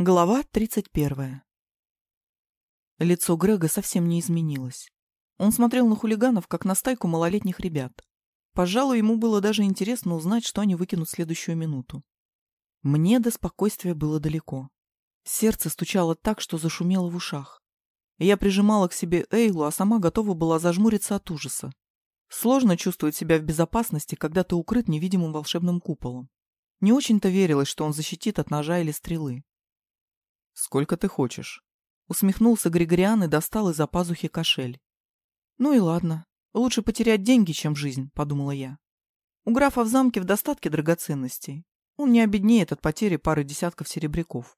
Глава 31. Лицо Грега совсем не изменилось. Он смотрел на хулиганов, как на стайку малолетних ребят. Пожалуй, ему было даже интересно узнать, что они выкинут в следующую минуту. Мне до спокойствия было далеко. Сердце стучало так, что зашумело в ушах. Я прижимала к себе Эйлу, а сама готова была зажмуриться от ужаса. Сложно чувствовать себя в безопасности, когда ты укрыт невидимым волшебным куполом. Не очень-то верилось, что он защитит от ножа или стрелы. «Сколько ты хочешь?» Усмехнулся Григориан и достал из-за пазухи кошель. «Ну и ладно. Лучше потерять деньги, чем жизнь», — подумала я. У графа в замке в достатке драгоценностей. Он не обеднеет от потери пары десятков серебряков.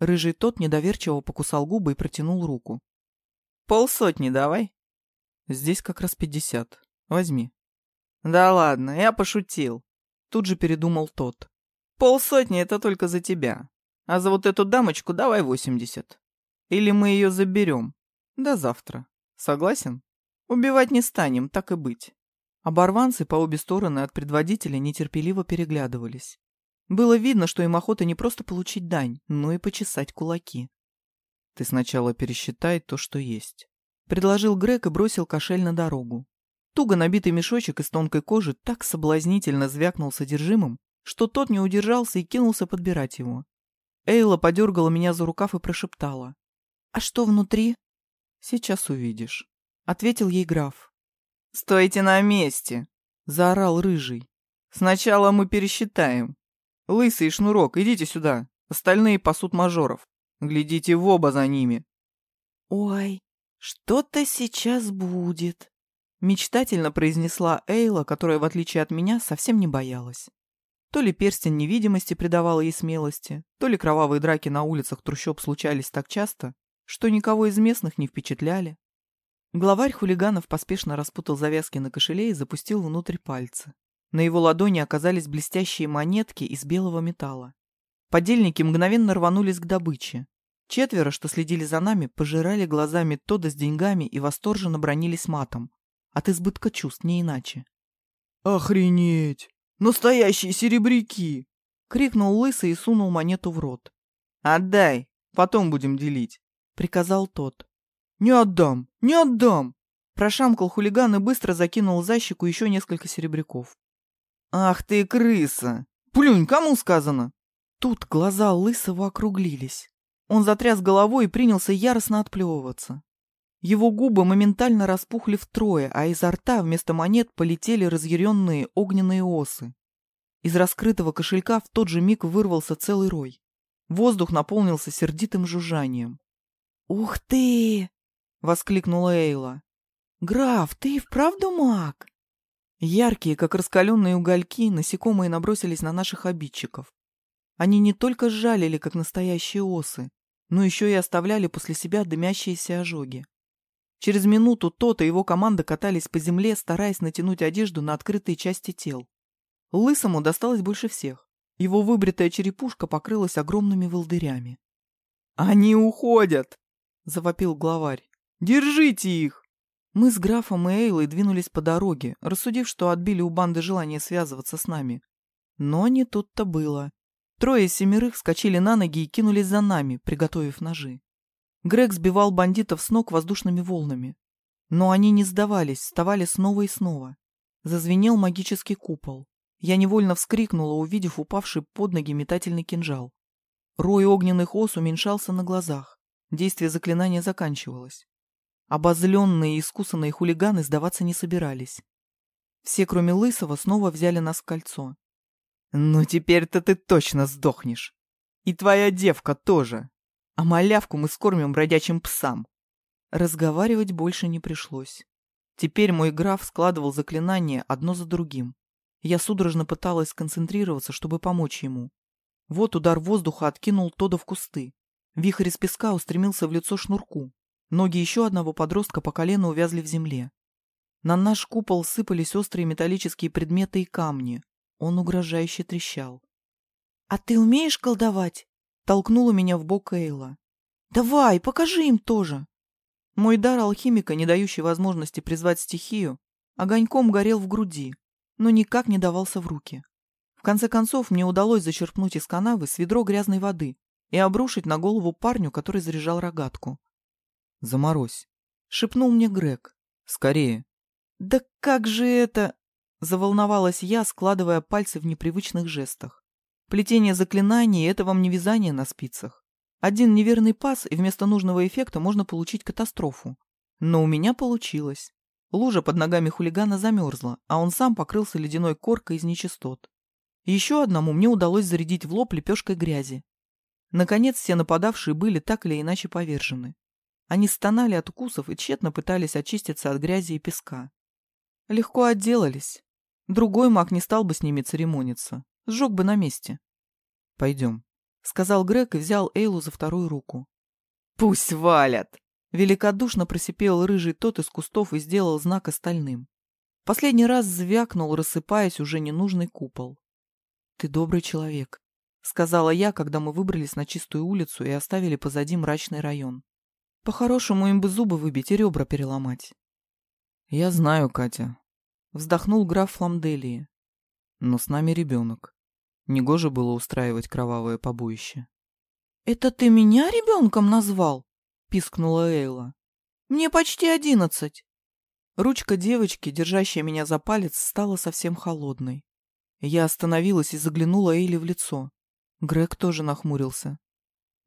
Рыжий тот недоверчиво покусал губы и протянул руку. «Полсотни давай». «Здесь как раз пятьдесят. Возьми». «Да ладно, я пошутил». Тут же передумал тот. «Полсотни — это только за тебя. А за вот эту дамочку давай восемьдесят. Или мы ее заберем. До завтра. Согласен? Убивать не станем, так и быть. Оборванцы по обе стороны от предводителя нетерпеливо переглядывались. Было видно, что им охота не просто получить дань, но и почесать кулаки. «Ты сначала пересчитай то, что есть», — предложил Грег и бросил кошель на дорогу. Туго набитый мешочек из тонкой кожи так соблазнительно звякнул содержимым, что тот не удержался и кинулся подбирать его. Эйла подергала меня за рукав и прошептала. «А что внутри?» «Сейчас увидишь», — ответил ей граф. «Стойте на месте!» — заорал рыжий. «Сначала мы пересчитаем. Лысый и Шнурок, идите сюда. Остальные пасут мажоров. Глядите в оба за ними». «Ой, что-то сейчас будет», — мечтательно произнесла Эйла, которая, в отличие от меня, совсем не боялась. То ли перстень невидимости придавал ей смелости, то ли кровавые драки на улицах трущоб случались так часто, что никого из местных не впечатляли. Главарь хулиганов поспешно распутал завязки на кошеле и запустил внутрь пальцы. На его ладони оказались блестящие монетки из белого металла. Подельники мгновенно рванулись к добыче. Четверо, что следили за нами, пожирали глазами Тода с деньгами и восторженно бронились матом. От избытка чувств, не иначе. «Охренеть!» Настоящие серебряки!» — крикнул лысый и сунул монету в рот. «Отдай, потом будем делить», — приказал тот. «Не отдам, не отдам!» Прошамкал хулиган и быстро закинул за щеку еще несколько серебряков. «Ах ты, крыса! Плюнь, кому сказано?» Тут глаза лысого округлились. Он затряс головой и принялся яростно отплевываться. Его губы моментально распухли втрое, а изо рта вместо монет полетели разъяренные огненные осы. Из раскрытого кошелька в тот же миг вырвался целый рой. Воздух наполнился сердитым жужжанием. «Ух ты!» — воскликнула Эйла. «Граф, ты и вправду маг?» Яркие, как раскаленные угольки, насекомые набросились на наших обидчиков. Они не только сжалили, как настоящие осы, но еще и оставляли после себя дымящиеся ожоги. Через минуту тот и его команда катались по земле, стараясь натянуть одежду на открытые части тел. Лысому досталось больше всех. Его выбритая черепушка покрылась огромными волдырями. «Они уходят!» — завопил главарь. «Держите их!» Мы с графом и Эйлой двинулись по дороге, рассудив, что отбили у банды желание связываться с нами. Но не тут-то было. Трое семерых скочили на ноги и кинулись за нами, приготовив ножи. Грег сбивал бандитов с ног воздушными волнами. Но они не сдавались, вставали снова и снова. Зазвенел магический купол. Я невольно вскрикнула, увидев упавший под ноги метательный кинжал. Рой огненных ос уменьшался на глазах. Действие заклинания заканчивалось. Обозленные и искусанные хулиганы сдаваться не собирались. Все, кроме Лысого, снова взяли нас в кольцо. «Ну теперь-то ты точно сдохнешь. И твоя девка тоже!» А малявку мы скормим бродячим псам. Разговаривать больше не пришлось. Теперь мой граф складывал заклинания одно за другим. Я судорожно пыталась сконцентрироваться, чтобы помочь ему. Вот удар воздуха откинул Тода в кусты. Вихрь из песка устремился в лицо шнурку. Ноги еще одного подростка по колено увязли в земле. На наш купол сыпались острые металлические предметы и камни. Он угрожающе трещал. — А ты умеешь колдовать? Толкнула меня в бок Эйла. «Давай, покажи им тоже!» Мой дар алхимика, не дающий возможности призвать стихию, огоньком горел в груди, но никак не давался в руки. В конце концов, мне удалось зачерпнуть из канавы с ведро грязной воды, и обрушить на голову парню, который заряжал рогатку. «Заморозь», — шепнул мне Грег. «Скорее». «Да как же это...» — заволновалась я, складывая пальцы в непривычных жестах. «Плетение заклинаний — это вам не вязание на спицах. Один неверный пас, и вместо нужного эффекта можно получить катастрофу. Но у меня получилось. Лужа под ногами хулигана замерзла, а он сам покрылся ледяной коркой из нечистот. Еще одному мне удалось зарядить в лоб лепешкой грязи. Наконец, все нападавшие были так или иначе повержены. Они стонали от укусов и тщетно пытались очиститься от грязи и песка. Легко отделались. Другой маг не стал бы с ними церемониться. Сжег бы на месте. «Пойдем», — сказал Грег и взял Эйлу за вторую руку. «Пусть валят!» Великодушно просипел рыжий тот из кустов и сделал знак остальным. Последний раз звякнул, рассыпаясь уже ненужный купол. «Ты добрый человек», — сказала я, когда мы выбрались на чистую улицу и оставили позади мрачный район. «По-хорошему им бы зубы выбить и ребра переломать». «Я знаю, Катя», — вздохнул граф Фламделии. «Но с нами ребенок. Негоже было устраивать кровавое побоище». «Это ты меня ребенком назвал?» пискнула Эйла. «Мне почти одиннадцать». Ручка девочки, держащая меня за палец, стала совсем холодной. Я остановилась и заглянула Эйли в лицо. Грег тоже нахмурился.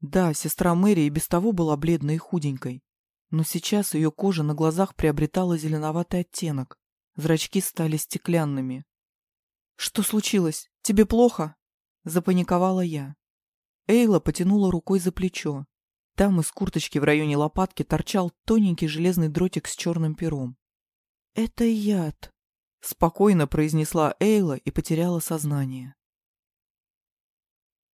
Да, сестра Мэри и без того была бледной и худенькой. Но сейчас ее кожа на глазах приобретала зеленоватый оттенок. Зрачки стали стеклянными. «Что случилось? Тебе плохо?» Запаниковала я. Эйла потянула рукой за плечо. Там из курточки в районе лопатки торчал тоненький железный дротик с черным пером. «Это яд», — спокойно произнесла Эйла и потеряла сознание.